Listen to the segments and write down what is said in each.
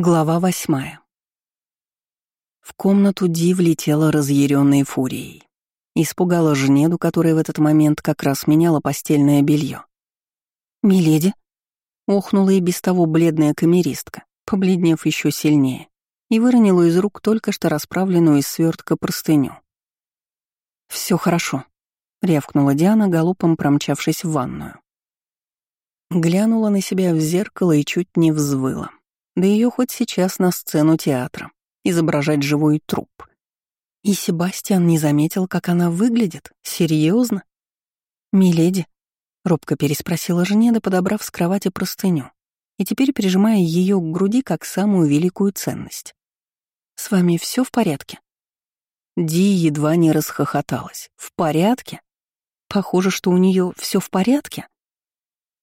Глава восьмая. В комнату Ди влетела разъяренной фурией. Испугала Жнеду, которая в этот момент как раз меняла постельное белье. «Миледи!» — охнула и без того бледная камеристка, побледнев еще сильнее, и выронила из рук только что расправленную из свертка простыню. Все хорошо», — рявкнула Диана, галопом промчавшись в ванную. Глянула на себя в зеркало и чуть не взвыла. Да ее хоть сейчас на сцену театра, изображать живой труп. И Себастьян не заметил, как она выглядит. Серьезно? «Миледи?» — робко переспросила Жнеда, подобрав с кровати простыню, и теперь прижимая ее к груди как самую великую ценность. «С вами все в порядке?» Ди едва не расхохоталась. «В порядке? Похоже, что у нее все в порядке?»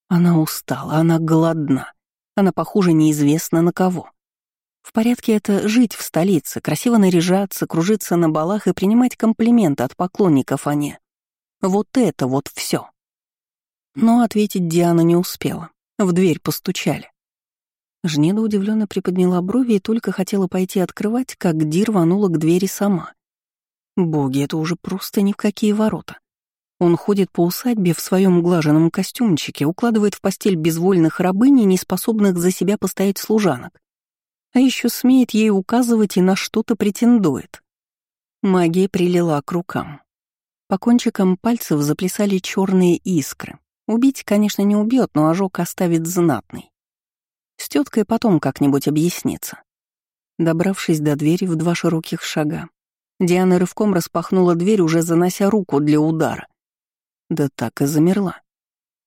Она устала, она голодна. Она похожа неизвестно на кого. В порядке это жить в столице, красиво наряжаться, кружиться на балах и принимать комплименты от поклонников, а не... Вот это вот все. Но ответить Диана не успела. В дверь постучали. Жнеда удивленно приподняла брови и только хотела пойти открывать, как Ди рванула к двери сама. Боги, это уже просто ни в какие ворота. Он ходит по усадьбе в своем глаженном костюмчике, укладывает в постель безвольных рабынь и неспособных за себя постоять служанок. А еще смеет ей указывать и на что-то претендует. Магия прилила к рукам. По кончикам пальцев заплясали черные искры. Убить, конечно, не убьет, но ожог оставит знатный. С теткой потом как-нибудь объяснится. Добравшись до двери в два широких шага, Диана рывком распахнула дверь, уже занося руку для удара. Да так и замерла.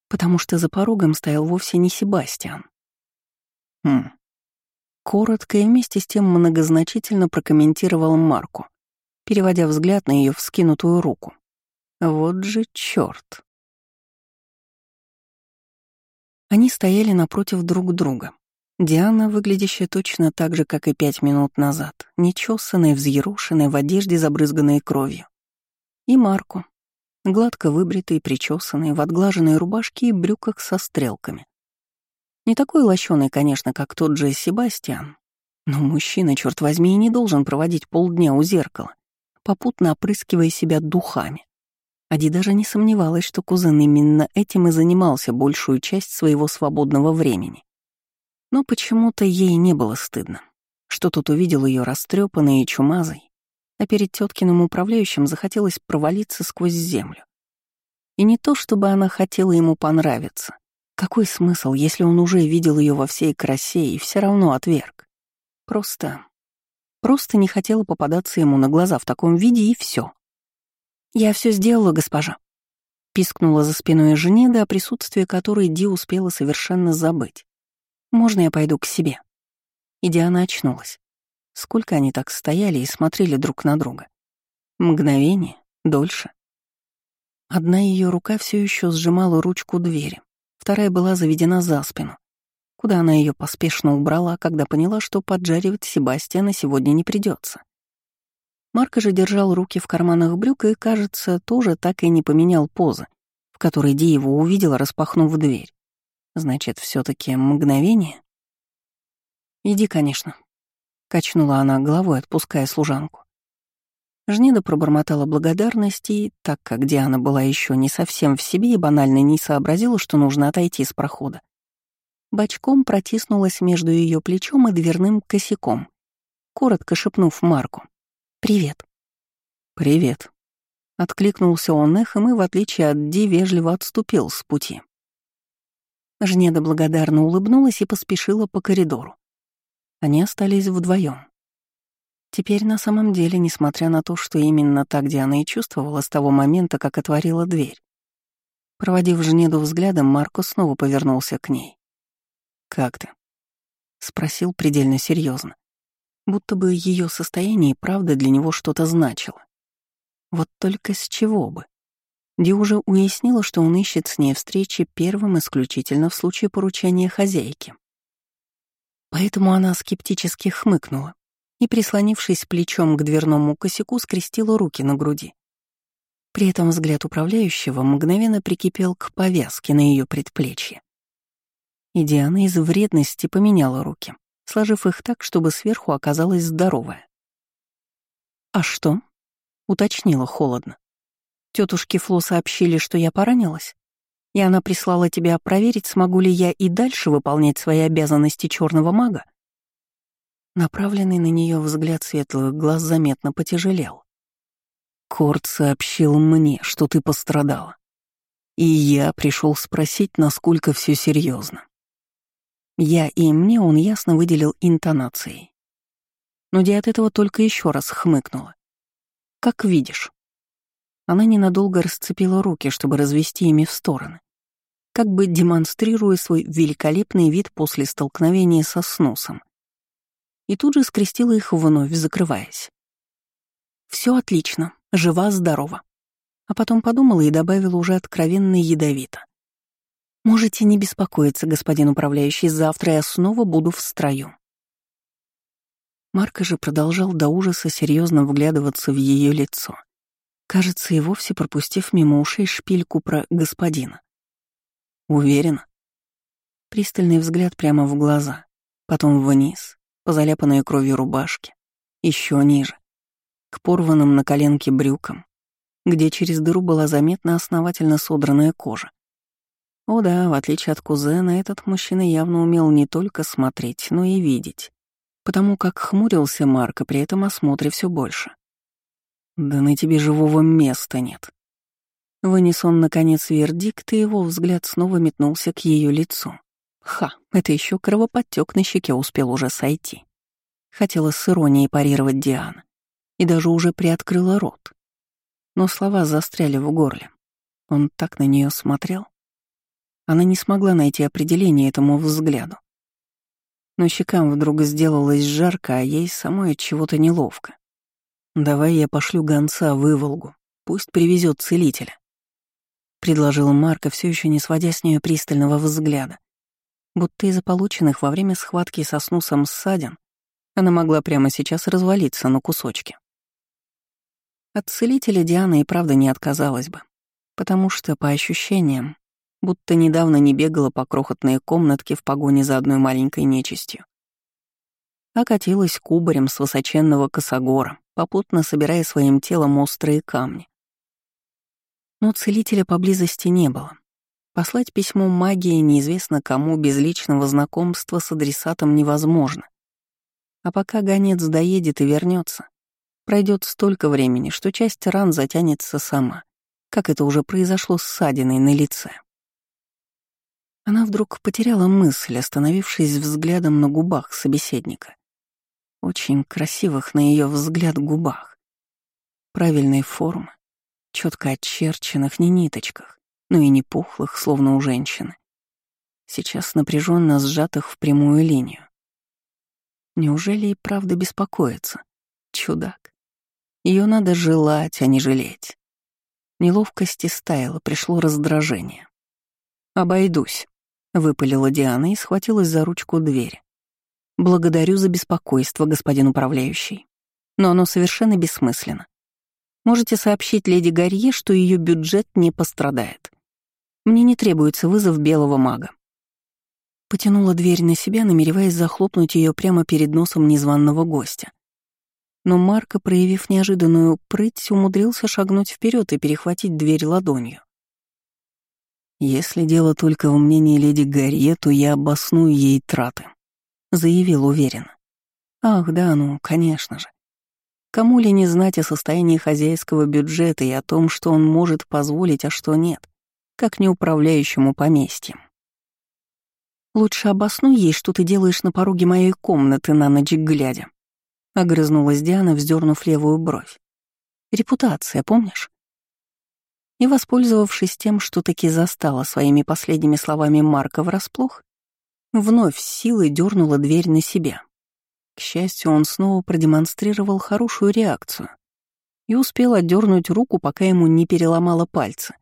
Потому что за порогом стоял вовсе не Себастьян. Хм. Коротко и вместе с тем многозначительно прокомментировал Марку, переводя взгляд на ее вскинутую руку. Вот же черт. Они стояли напротив друг друга. Диана, выглядящая точно так же, как и пять минут назад, нечесанная, взъерошенная, в одежде, забрызганной кровью. И Марку, гладко выбритый, причесанный, в отглаженной рубашке и брюках со стрелками. Не такой лощеный, конечно, как тот же Себастьян, но мужчина, черт возьми, и не должен проводить полдня у зеркала, попутно опрыскивая себя духами. Ади даже не сомневалась, что кузен именно этим и занимался большую часть своего свободного времени. Но почему-то ей не было стыдно, что тут увидел ее растрепанной и чумазой, а перед теткиным управляющим захотелось провалиться сквозь землю. И не то, чтобы она хотела ему понравиться. Какой смысл, если он уже видел ее во всей красе и все равно отверг? Просто... Просто не хотела попадаться ему на глаза в таком виде, и все. «Я все сделала, госпожа», — пискнула за спиной Женеда, о присутствии которой Ди успела совершенно забыть. «Можно я пойду к себе?» И Диана очнулась. Сколько они так стояли и смотрели друг на друга? Мгновение? Дольше? Одна ее рука все еще сжимала ручку двери, вторая была заведена за спину, куда она ее поспешно убрала, когда поняла, что поджаривать Себастьяна сегодня не придется. Марко же держал руки в карманах брюк и, кажется, тоже так и не поменял позы, в которой Ди его увидела, распахнув дверь. Значит, все таки мгновение? «Иди, конечно», Качнула она головой, отпуская служанку. Жнеда пробормотала благодарность и, так как Диана была еще не совсем в себе и банально не сообразила, что нужно отойти с прохода, бочком протиснулась между ее плечом и дверным косяком, коротко шепнув Марку. «Привет». «Привет», — откликнулся он эхом и, в отличие от Ди, вежливо отступил с пути. Жнеда благодарно улыбнулась и поспешила по коридору. Они остались вдвоем. Теперь на самом деле, несмотря на то, что именно так Диана и чувствовала с того момента, как отворила дверь. Проводив Жнеду взглядом, Марко снова повернулся к ней. «Как ты?» — спросил предельно серьезно, будто бы ее состояние и правда для него что-то значило. Вот только с чего бы? Ди уже уяснила, что он ищет с ней встречи первым исключительно в случае поручения хозяйки. Поэтому она скептически хмыкнула и, прислонившись плечом к дверному косяку, скрестила руки на груди. При этом взгляд управляющего мгновенно прикипел к повязке на ее предплечье. И Диана из вредности поменяла руки, сложив их так, чтобы сверху оказалась здоровая. «А что?» — уточнила холодно. Тетушки Фло сообщили, что я поранилась, и она прислала тебя проверить, смогу ли я и дальше выполнять свои обязанности черного мага. Направленный на нее взгляд светлых глаз заметно потяжелел. Корт сообщил мне, что ты пострадала. И я пришел спросить, насколько все серьезно. Я и мне он ясно выделил интонацией. Но Ди от этого только еще раз хмыкнула. Как видишь. Она ненадолго расцепила руки, чтобы развести ими в стороны, как бы демонстрируя свой великолепный вид после столкновения со снусом. И тут же скрестила их вновь, закрываясь. Все отлично, жива-здорова. А потом подумала и добавила уже откровенно ядовито. «Можете не беспокоиться, господин управляющий, завтра я снова буду в строю». Марко же продолжал до ужаса серьезно вглядываться в ее лицо кажется, и вовсе пропустив мимо ушей шпильку про господина. Уверена. Пристальный взгляд прямо в глаза, потом вниз, по заляпанной кровью рубашке, еще ниже, к порванным на коленке брюкам, где через дыру была заметна основательно содранная кожа. О да, в отличие от кузена, этот мужчина явно умел не только смотреть, но и видеть, потому как хмурился Марко при этом осмотре все больше. Да на тебе живого места нет. Вынес он, наконец, вердикт, и его взгляд снова метнулся к ее лицу. Ха, это еще кровоподтек на щеке успел уже сойти. Хотела с иронией парировать Диана. И даже уже приоткрыла рот. Но слова застряли в горле. Он так на нее смотрел. Она не смогла найти определение этому взгляду. Но щекам вдруг сделалось жарко, а ей самой от чего-то неловко. «Давай я пошлю гонца в Иволгу, пусть привезет целителя», — предложил Марко, все еще не сводя с нее пристального взгляда. Будто из-за полученных во время схватки со снусом ссадин она могла прямо сейчас развалиться на кусочки. От целителя Диана и правда не отказалась бы, потому что, по ощущениям, будто недавно не бегала по крохотной комнатке в погоне за одной маленькой нечистью, а катилась кубарем с высоченного косогора, попутно собирая своим телом острые камни. Но целителя поблизости не было. Послать письмо магии неизвестно кому без личного знакомства с адресатом невозможно. А пока гонец доедет и вернется, пройдет столько времени, что часть ран затянется сама, как это уже произошло с ссадиной на лице. Она вдруг потеряла мысль, остановившись взглядом на губах собеседника очень красивых на ее взгляд губах. Правильной формы, четко очерченных не ниточках, но и не пухлых, словно у женщины. Сейчас напряженно сжатых в прямую линию. Неужели и правда беспокоится? Чудак. Ее надо желать, а не жалеть. Неловкости стаяла, пришло раздражение. «Обойдусь», — выпалила Диана и схватилась за ручку двери. Благодарю за беспокойство, господин управляющий. Но оно совершенно бессмысленно. Можете сообщить леди Гарье, что ее бюджет не пострадает. Мне не требуется вызов белого мага. Потянула дверь на себя, намереваясь захлопнуть ее прямо перед носом незваного гостя. Но Марко, проявив неожиданную прыть, умудрился шагнуть вперед и перехватить дверь ладонью. Если дело только в мнении леди Гарье, то я обосную ей траты. — заявил уверенно. «Ах, да, ну, конечно же. Кому ли не знать о состоянии хозяйского бюджета и о том, что он может позволить, а что нет, как неуправляющему поместьем? «Лучше обоснуй ей, что ты делаешь на пороге моей комнаты на ночь глядя», — огрызнулась Диана, вздернув левую бровь. «Репутация, помнишь?» И, воспользовавшись тем, что таки застала своими последними словами Марка врасплох, Вновь силой дернула дверь на себя. К счастью, он снова продемонстрировал хорошую реакцию и успел отдернуть руку, пока ему не переломало пальцы.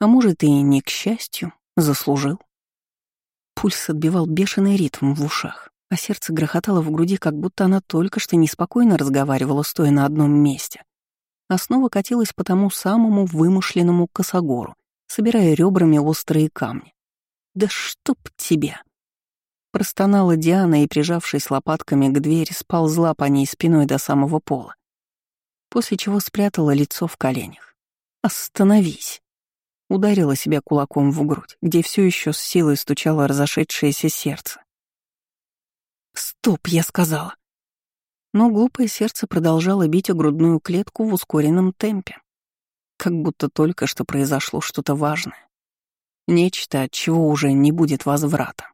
А может, и не к счастью, заслужил. Пульс отбивал бешеный ритм в ушах, а сердце грохотало в груди, как будто она только что неспокойно разговаривала, стоя на одном месте, а снова катилась по тому самому вымышленному косогору, собирая ребрами острые камни. «Да чтоб тебя!» Простонала Диана и, прижавшись лопатками к двери, сползла по ней спиной до самого пола, после чего спрятала лицо в коленях. «Остановись!» Ударила себя кулаком в грудь, где все еще с силой стучало разошедшееся сердце. «Стоп!» — я сказала. Но глупое сердце продолжало бить о грудную клетку в ускоренном темпе. Как будто только что произошло что-то важное. Нечто, от чего уже не будет возврата.